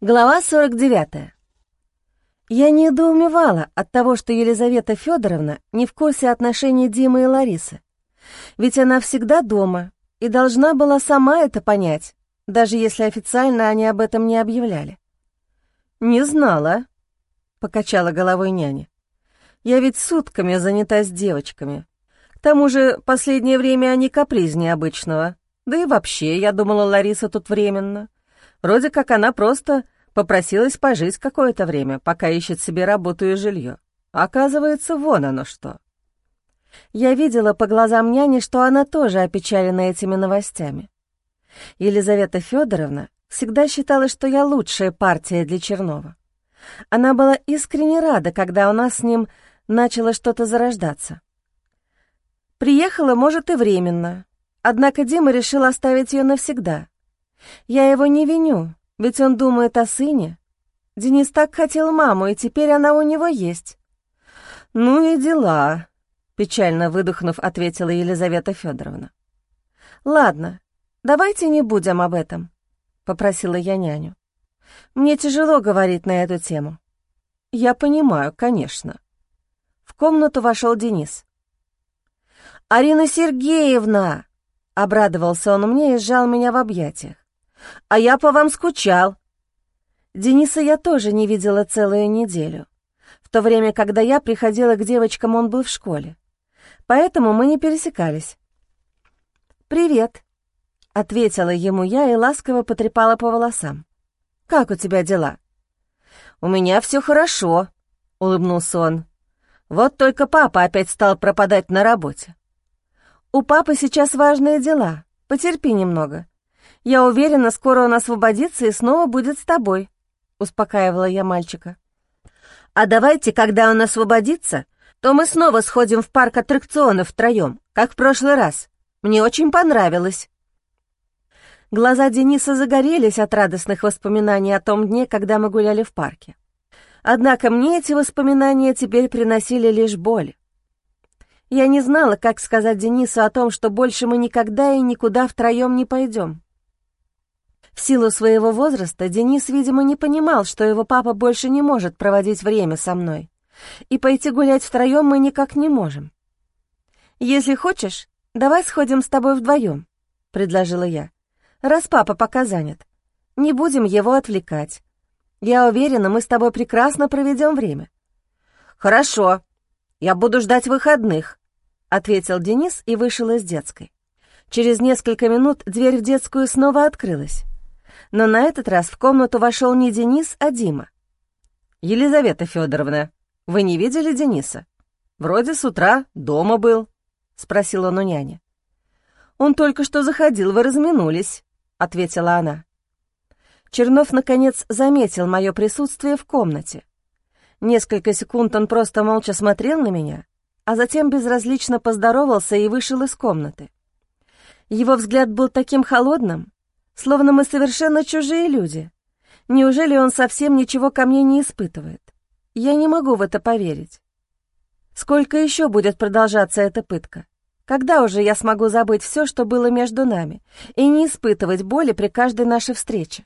Глава 49. Я недоумевала от того, что Елизавета Федоровна не в курсе отношений Димы и Ларисы. Ведь она всегда дома и должна была сама это понять, даже если официально они об этом не объявляли. «Не знала», — покачала головой няня. «Я ведь сутками занята с девочками. К тому же последнее время они капризнее обычного. Да и вообще, я думала, Лариса тут временно». Вроде как она просто попросилась пожить какое-то время, пока ищет себе работу и жилье. Оказывается, вон оно что. Я видела по глазам няни, что она тоже опечалена этими новостями. Елизавета Федоровна всегда считала, что я лучшая партия для Чернова. Она была искренне рада, когда у нас с ним начало что-то зарождаться. Приехала, может, и временно, однако Дима решил оставить ее навсегда — я его не виню, ведь он думает о сыне. Денис так хотел маму, и теперь она у него есть. «Ну и дела», — печально выдохнув, ответила Елизавета Федоровна. «Ладно, давайте не будем об этом», — попросила я няню. «Мне тяжело говорить на эту тему». «Я понимаю, конечно». В комнату вошел Денис. «Арина Сергеевна!» — обрадовался он мне и сжал меня в объятиях. А я по вам скучал». Дениса я тоже не видела целую неделю. В то время, когда я приходила к девочкам, он был в школе. Поэтому мы не пересекались. «Привет», — ответила ему я и ласково потрепала по волосам. «Как у тебя дела?» «У меня все хорошо», — улыбнулся он. «Вот только папа опять стал пропадать на работе». «У папы сейчас важные дела. Потерпи немного. Я уверена, скоро он освободится и снова будет с тобой», — успокаивала я мальчика. «А давайте, когда он освободится, то мы снова сходим в парк аттракционов втроем, как в прошлый раз. Мне очень понравилось». Глаза Дениса загорелись от радостных воспоминаний о том дне, когда мы гуляли в парке. Однако мне эти воспоминания теперь приносили лишь боль. Я не знала, как сказать Денису о том, что больше мы никогда и никуда втроем не пойдем. В силу своего возраста Денис, видимо, не понимал, что его папа больше не может проводить время со мной. И пойти гулять втроем мы никак не можем. «Если хочешь, давай сходим с тобой вдвоем», — предложила я. «Раз папа пока занят. Не будем его отвлекать. Я уверена, мы с тобой прекрасно проведем время». «Хорошо, я буду ждать выходных», — ответил Денис и вышел из детской. Через несколько минут дверь в детскую снова открылась но на этот раз в комнату вошел не Денис, а Дима. «Елизавета Федоровна, вы не видели Дениса? Вроде с утра дома был», — спросил он у няни. «Он только что заходил, вы разминулись», — ответила она. Чернов, наконец, заметил мое присутствие в комнате. Несколько секунд он просто молча смотрел на меня, а затем безразлично поздоровался и вышел из комнаты. Его взгляд был таким холодным, словно мы совершенно чужие люди. Неужели он совсем ничего ко мне не испытывает? Я не могу в это поверить. Сколько еще будет продолжаться эта пытка? Когда уже я смогу забыть все, что было между нами, и не испытывать боли при каждой нашей встрече?